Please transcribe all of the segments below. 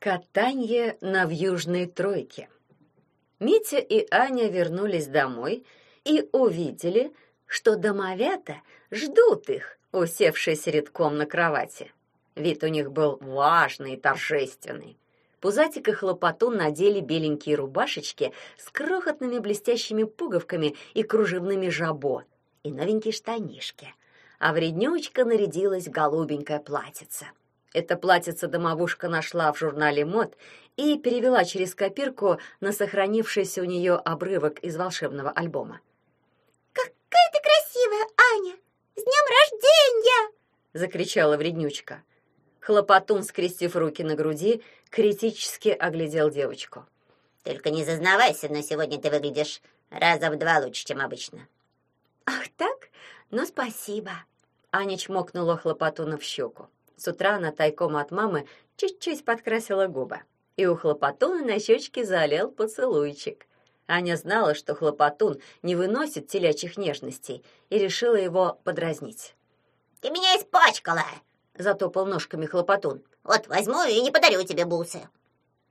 Катанье на вьюжной тройке. Митя и Аня вернулись домой и увидели, что домовята ждут их, усевшись редком на кровати. Вид у них был важный и торжественный. Пузатик и Хлопотун надели беленькие рубашечки с крохотными блестящими пуговками и кружевными жабо и новенькие штанишки, а вреднючка нарядилась в голубенькое платьице. Это платьице домовушка нашла в журнале мод и перевела через копирку на сохранившийся у нее обрывок из волшебного альбома. «Какая ты красивая, Аня! С днем рождения!» — закричала вреднючка. Хлопотун, скрестив руки на груди, критически оглядел девочку. «Только не зазнавайся, но сегодня ты выглядишь раза в два лучше, чем обычно». «Ах так? Ну, спасибо!» Аня чмокнула Хлопотуна в щеку. С утра она тайком от мамы чуть-чуть подкрасила губы. И у Хлопотуна на щечке залил поцелуйчик. Аня знала, что Хлопотун не выносит телячьих нежностей, и решила его подразнить. «Ты меня испачкала!» — затопал ножками Хлопотун. «Вот возьму и не подарю тебе бусы».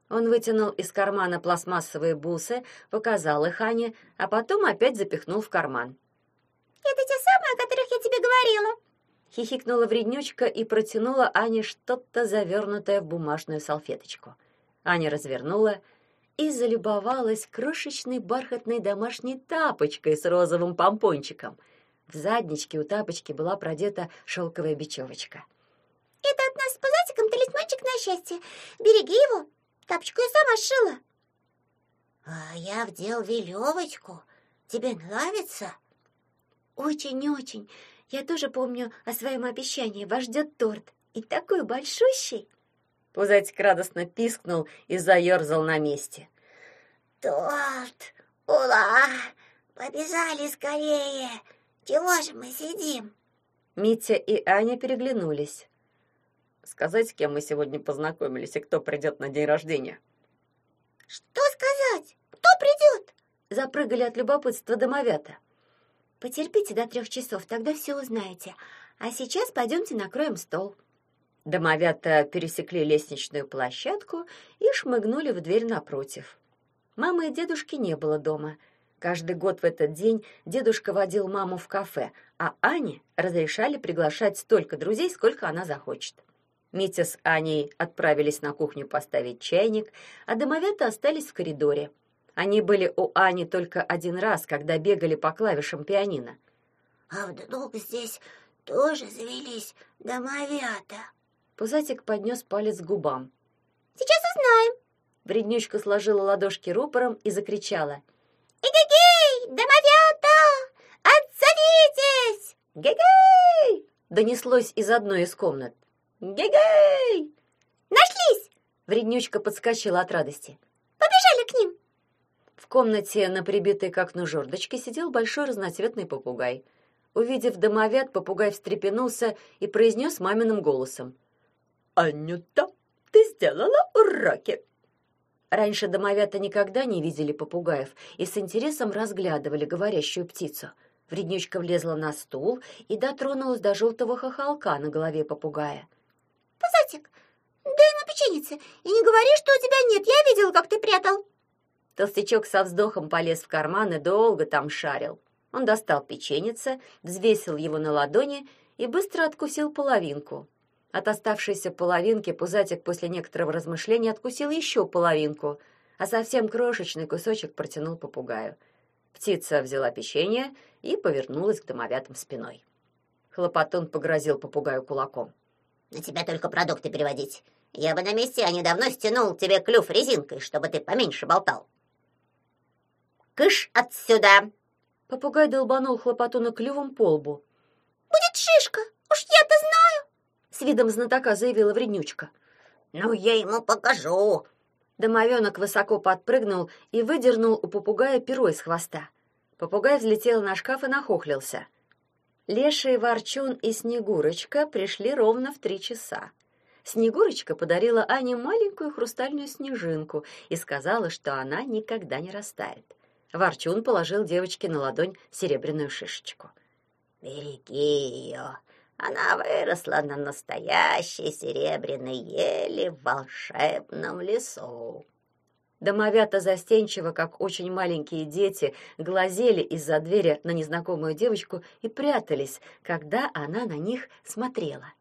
Он вытянул из кармана пластмассовые бусы, показал их Ане, а потом опять запихнул в карман. «Это те самые, о которых я тебе говорила?» Хихикнула вреднючка и протянула Ане что-то завернутое в бумажную салфеточку. Аня развернула и залюбовалась крошечной бархатной домашней тапочкой с розовым помпончиком. В задничке у тапочки была продета шелковая бечевочка. «Это от нас с пузатиком талисманчик на счастье. Береги его. Тапочку я сама сшила». «А я вдел веревочку. Тебе нравится?» «Очень-очень. Я тоже помню о своем обещании. Вас ждет торт. И такой большущий!» Пузатик радостно пискнул и заерзал на месте. «Торт! Ура! Побежали скорее! Чего же мы сидим?» Митя и Аня переглянулись. «Сказать, с кем мы сегодня познакомились и кто придет на день рождения?» «Что сказать? Кто придет?» Запрыгали от любопытства домовята. Потерпите до трех часов, тогда все узнаете. А сейчас пойдемте накроем стол». Домовята пересекли лестничную площадку и шмыгнули в дверь напротив. Мамы и дедушки не было дома. Каждый год в этот день дедушка водил маму в кафе, а Ане разрешали приглашать столько друзей, сколько она захочет. Митя с Аней отправились на кухню поставить чайник, а домовята остались в коридоре. Они были у Ани только один раз, когда бегали по клавишам пианино. «А вдруг здесь тоже завелись домовята?» Пузатик поднес палец к губам. «Сейчас узнаем!» Вреднючка сложила ладошки рупором и закричала. «Эгегей, домовята! Отзовитесь!» «Гегей!» донеслось из одной из комнат. «Гегей!» «Нашлись!» Вреднючка подскочила от радости. «Побежали к ним!» В комнате на прибитой к окну жердочке сидел большой разноцветный попугай. Увидев домовят, попугай встрепенулся и произнес маминым голосом. «Анюта, ты сделала уроки!» Раньше домовята никогда не видели попугаев и с интересом разглядывали говорящую птицу. Вреднючка влезла на стул и дотронулась до желтого хохолка на голове попугая. «Пузатик, дай ему печеницы и не говори, что у тебя нет. Я видел, как ты прятал». Толстячок со вздохом полез в карман и долго там шарил. Он достал печеница, взвесил его на ладони и быстро откусил половинку. От оставшейся половинки пузатик после некоторого размышления откусил еще половинку, а совсем крошечный кусочек протянул попугаю. Птица взяла печенье и повернулась к домовятам спиной. Хлопотун погрозил попугаю кулаком. «На тебя только продукты переводить. Я бы на месте, а недавно стянул тебе клюв резинкой, чтобы ты поменьше болтал». «Кыш отсюда!» Попугай долбанул хлопотуна клювом по лбу. «Будет шишка, уж я-то знаю!» С видом знатока заявила вреднючка. «Ну, я ему покажу!» Домовенок высоко подпрыгнул и выдернул у попугая перо из хвоста. Попугай взлетел на шкаф и нахохлился. Леший, Ворчун и Снегурочка пришли ровно в три часа. Снегурочка подарила Ане маленькую хрустальную снежинку и сказала, что она никогда не растает. Ворчун положил девочке на ладонь серебряную шишечку. «Береги ее, Она выросла на настоящей серебряной еле в волшебном лесу. Домовята застенчиво, как очень маленькие дети, глазели из-за двери на незнакомую девочку и прятались, когда она на них смотрела.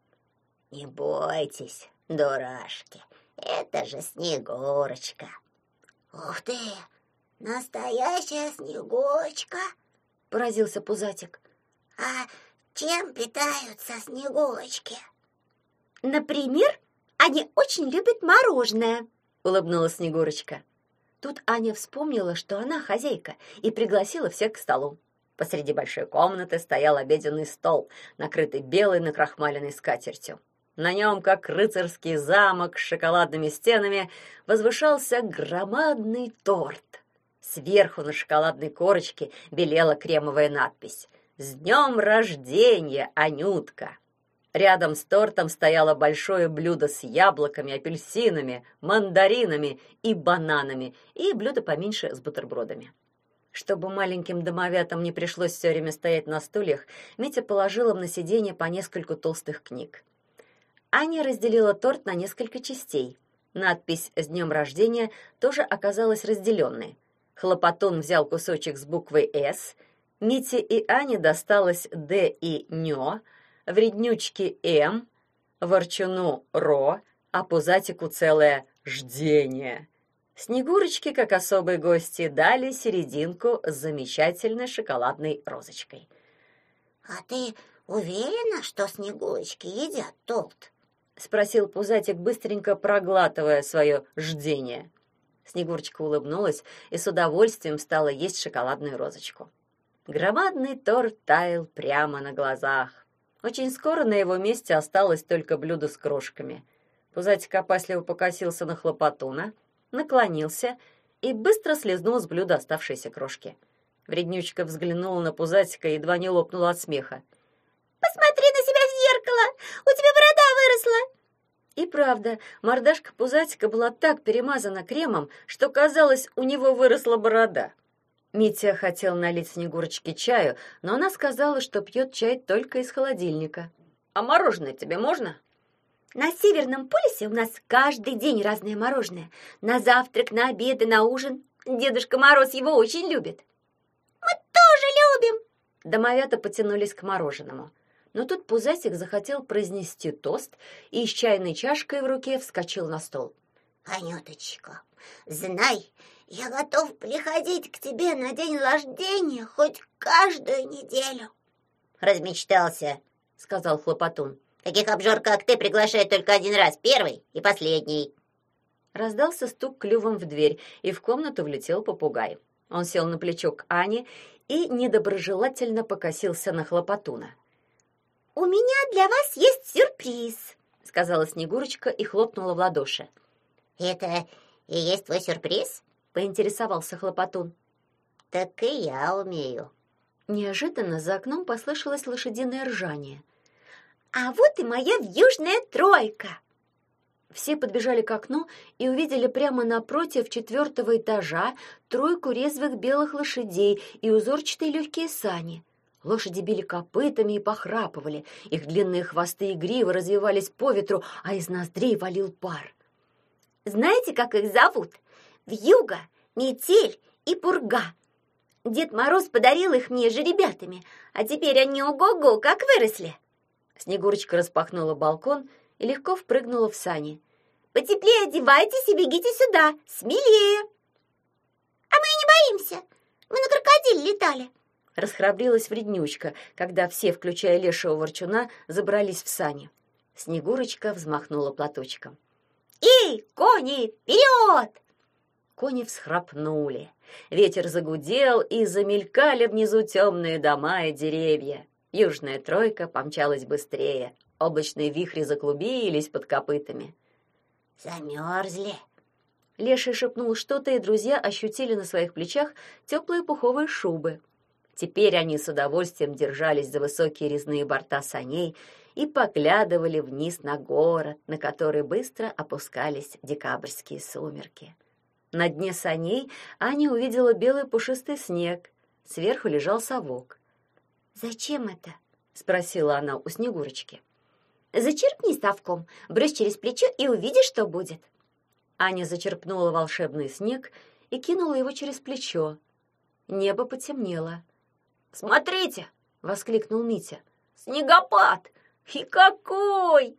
«Не бойтесь, дурашки, это же Снегурочка!» «Ух ты! Настоящая Снегурочка!» — поразился Пузатик. «А чем питаются Снегурочки?» «Например, они очень любят мороженое», — улыбнулась Снегурочка. Тут Аня вспомнила, что она хозяйка, и пригласила всех к столу. Посреди большой комнаты стоял обеденный стол, накрытый белой накрахмаленной скатертью. На нем, как рыцарский замок с шоколадными стенами, возвышался громадный торт. Сверху на шоколадной корочке белела кремовая надпись «С днем рождения, Анютка!». Рядом с тортом стояло большое блюдо с яблоками, апельсинами, мандаринами и бананами, и блюдо поменьше с бутербродами. Чтобы маленьким домовятам не пришлось все время стоять на стульях, Митя положил им на сиденье по нескольку толстых книг. Аня разделила торт на несколько частей. Надпись «С днем рождения» тоже оказалась разделенной. Хлопотун взял кусочек с буквой «С», Мите и Ане досталось «Д» и «Нё», вреднючке «М», ворчуну «Ро», а пузатику целое «Ждение». Снегурочке, как особой гости, дали серединку с замечательной шоколадной розочкой. «А ты уверена, что снегурочки едят торт?» — спросил Пузатик, быстренько проглатывая свое ждение. Снегурочка улыбнулась и с удовольствием стала есть шоколадную розочку. Громадный торт таял прямо на глазах. Очень скоро на его месте осталось только блюдо с крошками. Пузатик опасливо покосился на хлопотуна, наклонился и быстро слезнул с блюда оставшиеся крошки. Вреднючка взглянула на Пузатика и едва не лопнула от смеха. «Посмотри на себя в зеркало! У тебя борода выросла!» И правда, мордашка Пузатика была так перемазана кремом, что, казалось, у него выросла борода. Митя хотел налить Снегурочке чаю, но она сказала, что пьет чай только из холодильника. «А мороженое тебе можно?» На Северном полюсе у нас каждый день разное мороженое. На завтрак, на обед и на ужин. Дедушка Мороз его очень любит. Мы тоже любим. Домовята потянулись к мороженому. Но тут Пузатик захотел произнести тост и с чайной чашкой в руке вскочил на стол. «Анюточка, знай, я готов приходить к тебе на день рождения хоть каждую неделю». «Размечтался», — сказал Хлопотун. «Таких обжор, как ты, приглашают только один раз, первый и последний». Раздался стук клювом в дверь, и в комнату влетел попугай. Он сел на плечо к Ане и недоброжелательно покосился на Хлопотуна. «У меня для вас есть сюрприз», — сказала Снегурочка и хлопнула в ладоши. «Это и есть твой сюрприз?» — поинтересовался Хлопотун. «Так и я умею». Неожиданно за окном послышалось лошадиное ржание. «А вот и моя вьюжная тройка!» Все подбежали к окну и увидели прямо напротив четвертого этажа тройку резвых белых лошадей и узорчатые легкие сани. Лошади били копытами и похрапывали, их длинные хвосты и гривы развивались по ветру, а из ноздрей валил пар. «Знаете, как их зовут? Вьюга, Метель и Пурга. Дед Мороз подарил их мне же ребятами, а теперь они ого-го, как выросли!» Снегурочка распахнула балкон и легко впрыгнула в сани. «Потеплее одевайтесь и бегите сюда, смелее!» «А мы не боимся, мы на крокодиле летали!» Расхрабрилась вреднючка, когда все, включая лешего ворчуна, забрались в сани. Снегурочка взмахнула платочком. «Эй, кони, вперед!» Кони всхрапнули. Ветер загудел, и замелькали внизу темные дома и деревья. Южная тройка помчалась быстрее. Облачные вихри заклубились под копытами. «Замерзли!» Леший шепнул что-то, и друзья ощутили на своих плечах теплые пуховые шубы. Теперь они с удовольствием держались за высокие резные борта саней и поглядывали вниз на город, на который быстро опускались декабрьские сумерки. На дне саней Аня увидела белый пушистый снег. Сверху лежал совок. «Зачем это?» — спросила она у Снегурочки. Зачерпни совком, брось через плечо и увидишь, что будет. Аня зачерпнула волшебный снег и кинула его через плечо. Небо потемнело. «Смотрите!» — воскликнул Митя. «Снегопад! И какой!»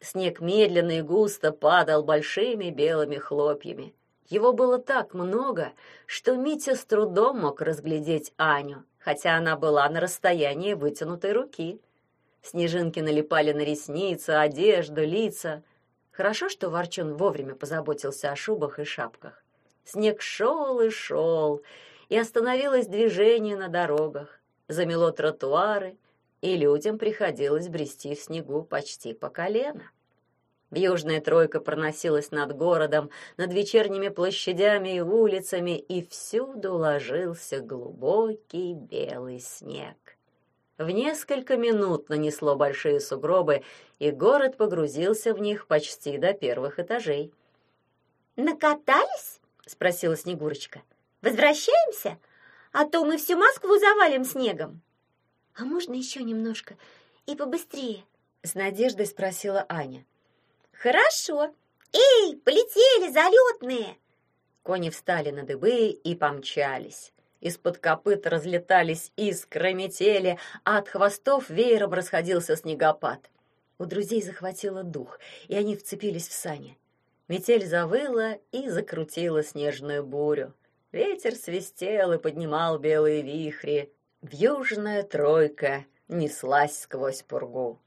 Снег медленно и густо падал большими белыми хлопьями. Его было так много, что Митя с трудом мог разглядеть Аню, хотя она была на расстоянии вытянутой руки. Снежинки налипали на ресницы, одежду, лица. Хорошо, что Ворчун вовремя позаботился о шубах и шапках. Снег шел и шел, и остановилось движение на дорогах, замело тротуары, и людям приходилось брести в снегу почти по колено. Южная тройка проносилась над городом, над вечерними площадями и улицами, и всюду ложился глубокий белый снег. В несколько минут нанесло большие сугробы, и город погрузился в них почти до первых этажей. «Накатались?» — спросила Снегурочка. «Возвращаемся? А то мы всю Москву завалим снегом». «А можно еще немножко и побыстрее?» — с надеждой спросила Аня. «Хорошо. Эй, полетели, залетные!» Кони встали на дыбы и помчались. Из-под копыт разлетались искры метели, а от хвостов веером расходился снегопад. У друзей захватило дух, и они вцепились в сани. Метель завыла и закрутила снежную бурю. Ветер свистел и поднимал белые вихри. Вьюжная тройка неслась сквозь пургу.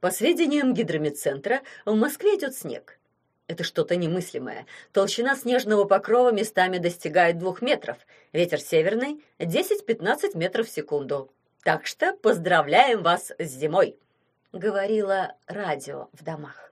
По сведениям гидромедцентра, в Москве идет снег. Это что-то немыслимое. Толщина снежного покрова местами достигает двух метров. Ветер северный — 10-15 метров в секунду. Так что поздравляем вас с зимой, — говорила радио в домах.